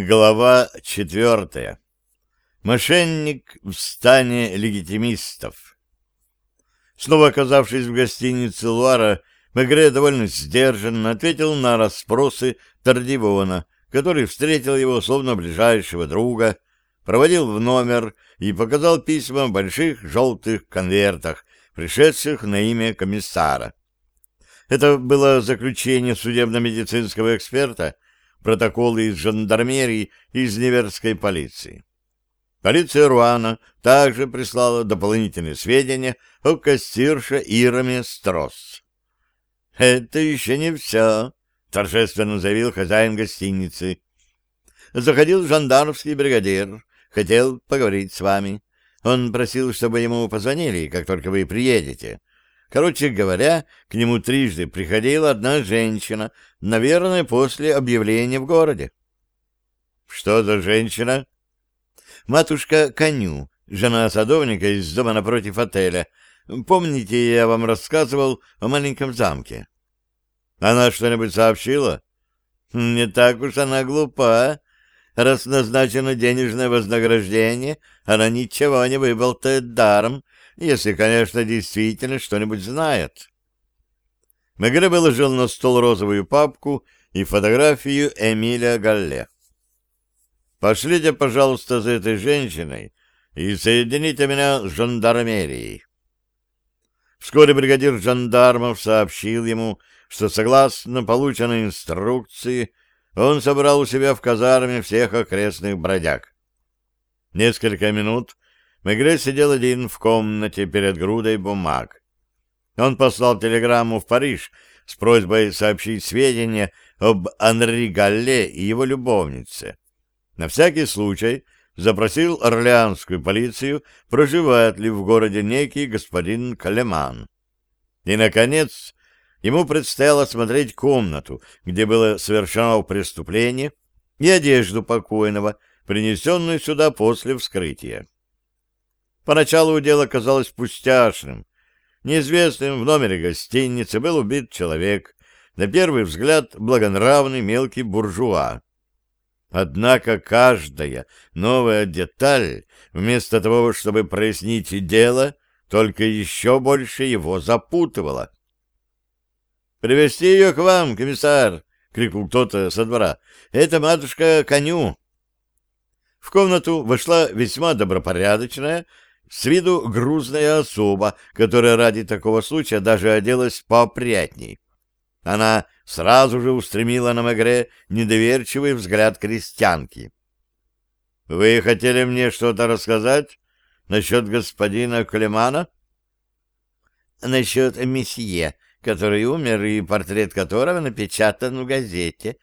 Глава четвертая. Мошенник в стане легитимистов. Снова оказавшись в гостинице Луара, Мегре довольно сдержанно ответил на расспросы Тардивона, который встретил его словно ближайшего друга, проводил в номер и показал письма в больших желтых конвертах, пришедших на имя комиссара. Это было заключение судебно-медицинского эксперта — протоколы из жандармерии и из Неверской полиции. Полиция Руана также прислала дополнительные сведения о кассирше Ираме Стросс. «Это еще не все», — торжественно заявил хозяин гостиницы. «Заходил жандармский бригадир, хотел поговорить с вами. Он просил, чтобы ему позвонили, как только вы приедете. Короче говоря, к нему трижды приходила одна женщина, наверное, после объявления в городе. Что за женщина? Матушка Коню, жена садовника из дома напротив отеля. Помните, я вам рассказывал о маленьком замке? Она что-нибудь сообщила? Не так уж она глупа. Раз назначено денежное вознаграждение, она ничего не выболтает даром, если, конечно, действительно что-нибудь знает. Мегре выложил на стол розовую папку и фотографию Эмиля Галле. «Пошлите, пожалуйста, за этой женщиной и соедините меня с жандармерией». Вскоре бригадир жандармов сообщил ему, что, согласно полученной инструкции, он собрал у себя в казарме всех окрестных бродяг. Несколько минут Мегре сидел один в комнате перед грудой бумаг. Он послал телеграмму в Париж с просьбой сообщить сведения об Анри Галле и его любовнице. На всякий случай запросил орлеанскую полицию, проживает ли в городе некий господин Калеман. И, наконец, ему предстояло смотреть комнату, где было совершено преступление, и одежду покойного, принесенную сюда после вскрытия. Поначалу дело казалось пустяшным. Неизвестным в номере гостиницы был убит человек, на первый взгляд благонравный мелкий буржуа. Однако каждая новая деталь, вместо того, чтобы прояснить дело, только еще больше его запутывала. «Привести ее к вам, комиссар!» — крикнул кто-то со двора. «Это матушка коню!» В комнату вошла весьма добропорядочная, с виду грузная особа, которая ради такого случая даже оделась поопрятней. Она сразу же устремила на Мегре недоверчивый взгляд крестьянки. — Вы хотели мне что-то рассказать насчет господина Клемана? — Насчет месье, который умер и портрет которого напечатан в газете.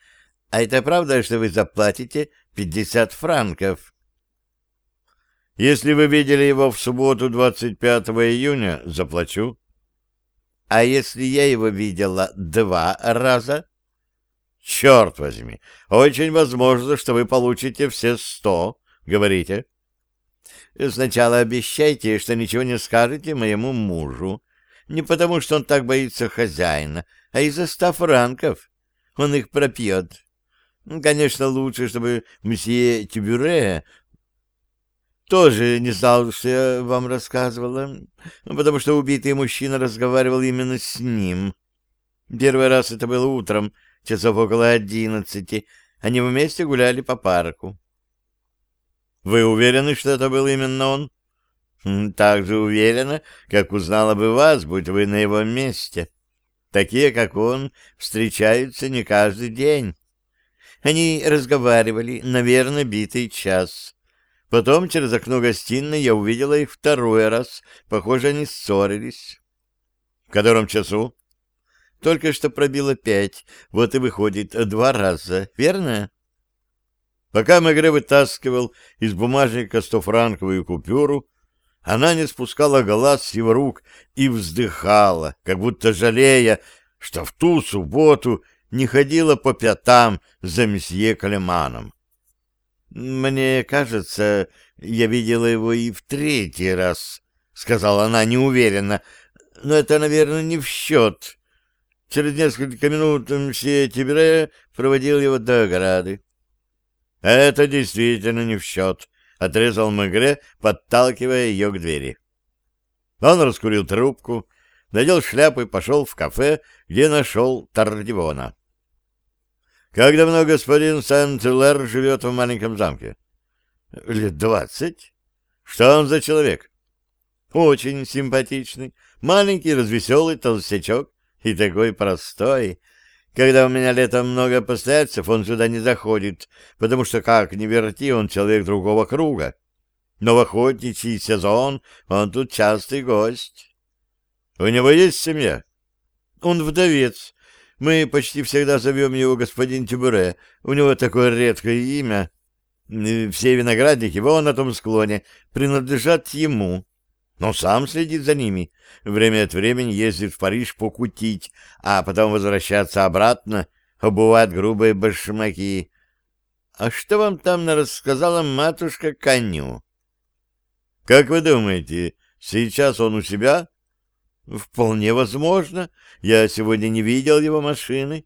А это правда, что вы заплатите пятьдесят франков? — если вы видели его в субботу 25 июня, заплачу. А если я его видела два раза? Черт возьми, очень возможно, что вы получите все сто, говорите. Сначала обещайте, что ничего не скажете моему мужу. Не потому, что он так боится хозяина, а из-за ста франков. Он их пропьет. Конечно, лучше, чтобы месье Тюбюре тоже не знал, что я вам рассказывала, потому что убитый мужчина разговаривал именно с ним. Первый раз это было утром, часов около одиннадцати. Они вместе гуляли по парку. Вы уверены, что это был именно он? Хм, так же уверена, как узнала бы вас, будь вы на его месте. Такие, как он, встречаются не каждый день. Они разговаривали, наверное, битый час. Потом через окно гостиной я увидела их второй раз. Похоже, они ссорились. В котором часу? Только что пробило пять. Вот и выходит два раза. Верно? Пока Мегре вытаскивал из бумажника стофранковую купюру, она не спускала глаз с его рук и вздыхала, как будто жалея, что в ту субботу не ходила по пятам за месье Калеманом. «Мне кажется, я видела его и в третий раз», — сказала она неуверенно. «Но это, наверное, не в счет. Через несколько минут мсье Тибре проводил его до ограды». Это действительно не в счет, — отрезал Мегре, подталкивая ее к двери. Он раскурил трубку, надел шляпу и пошел в кафе, где нашел Тардивона. — Как давно господин Сент-Лер живет в маленьком замке? — Лет двадцать. — Что он за человек? — Очень симпатичный, маленький, развеселый толстячок и такой простой. Когда у меня летом много постояльцев, он сюда не заходит, потому что, как ни верти, он человек другого круга. Но в охотничий сезон он тут частый гость. У него есть семья? Он вдовец. Мы почти всегда зовем его господин Тюбуре. У него такое редкое имя. Все виноградники вон на том склоне принадлежат ему но сам следит за ними. Время от времени ездит в Париж покутить, а потом возвращаться обратно, обувать грубые башмаки. А что вам там рассказала матушка коню? Как вы думаете, сейчас он у себя? Вполне возможно. Я сегодня не видел его машины.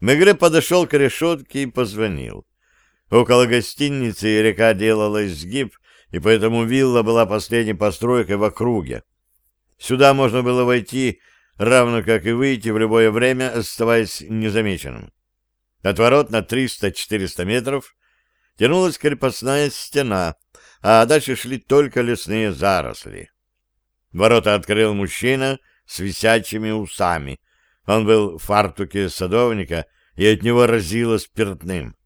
Мегре подошел к решетке и позвонил. Около гостиницы река делала изгиб, и поэтому вилла была последней постройкой в округе. Сюда можно было войти, равно как и выйти в любое время, оставаясь незамеченным. От ворот на 300-400 метров тянулась крепостная стена, а дальше шли только лесные заросли. Ворота открыл мужчина с висячими усами. Он был в фартуке садовника, и от него разило спиртным.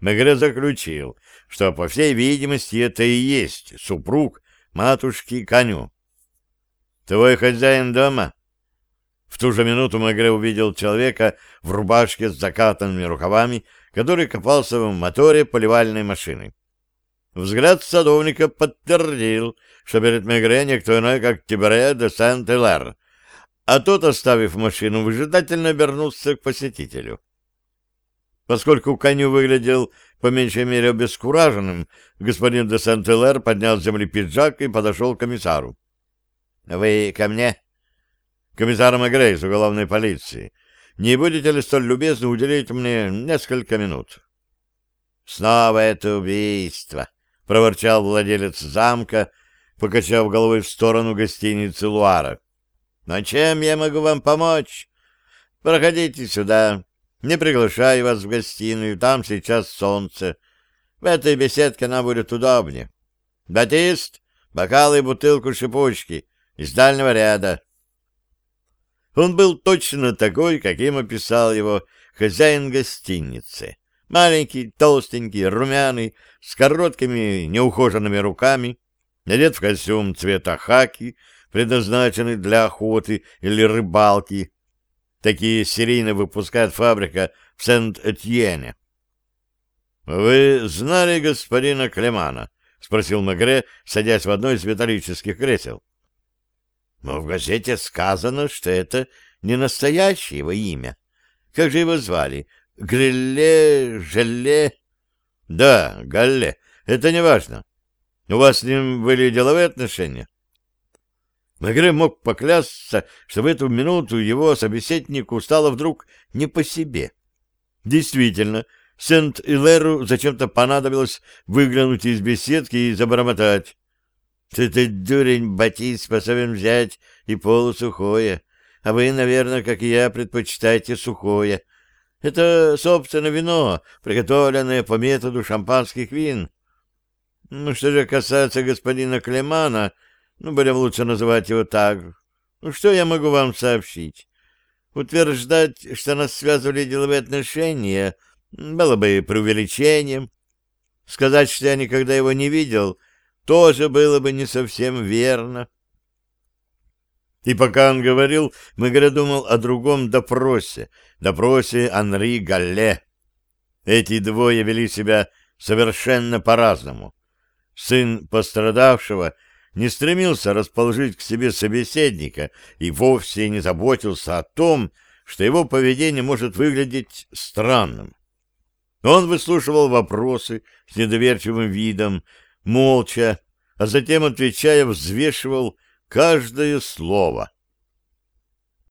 Мегре заключил, что, по всей видимости, это и есть супруг матушки коню. «Твой хозяин дома?» В ту же минуту Мегре увидел человека в рубашке с закатанными рукавами, который копался в моторе поливальной машины. Взгляд садовника подтвердил, что перед Мегре никто иной, как Тибре де Сент-Элер, а тот, оставив машину, выжидательно обернулся к посетителю. Поскольку коню выглядел по меньшей мере обескураженным, господин де Сент-Элер поднял с земли пиджак и подошел к комиссару. — Вы ко мне? — Комиссар Магрей из уголовной полиции. Не будете ли столь любезны уделить мне несколько минут? — Снова это убийство! — проворчал владелец замка, покачав головой в сторону гостиницы Луара. — Но чем я могу вам помочь? Проходите сюда. Не приглашаю вас в гостиную, там сейчас солнце. В этой беседке нам будет удобнее. Батист, бокалы и бутылку шипучки из дальнего ряда. Он был точно такой, каким описал его хозяин гостиницы. Маленький, толстенький, румяный, с короткими, неухоженными руками, одет в костюм цвета хаки, предназначенный для охоты или рыбалки, Такие серийно выпускает фабрика в Сент-Этьене. — Вы знали господина Клемана? — спросил Магре, садясь в одно из металлических кресел. — Но в газете сказано, что это не настоящее его имя. Как же его звали? Грилле, Желле? — Да, Галле. Это не важно. У вас с ним были деловые отношения? Мегре мог поклясться, что в эту минуту его собеседнику стало вдруг не по себе. Действительно, Сент-Илеру зачем-то понадобилось выглянуть из беседки и забормотать. «Ты, ты, дурень, Батис, способен взять и полусухое, а вы, наверное, как и я, предпочитаете сухое. Это, собственно, вино, приготовленное по методу шампанских вин. Ну, что же касается господина Клемана, ну, будем лучше называть его так. Ну, что я могу вам сообщить? Утверждать, что нас связывали деловые отношения, было бы преувеличением. Сказать, что я никогда его не видел, тоже было бы не совсем верно. И пока он говорил, Мегре думал о другом допросе, допросе Анри Галле. Эти двое вели себя совершенно по-разному. Сын пострадавшего — не стремился расположить к себе собеседника и вовсе не заботился о том, что его поведение может выглядеть странным. Он выслушивал вопросы с недоверчивым видом, молча, а затем, отвечая, взвешивал каждое слово.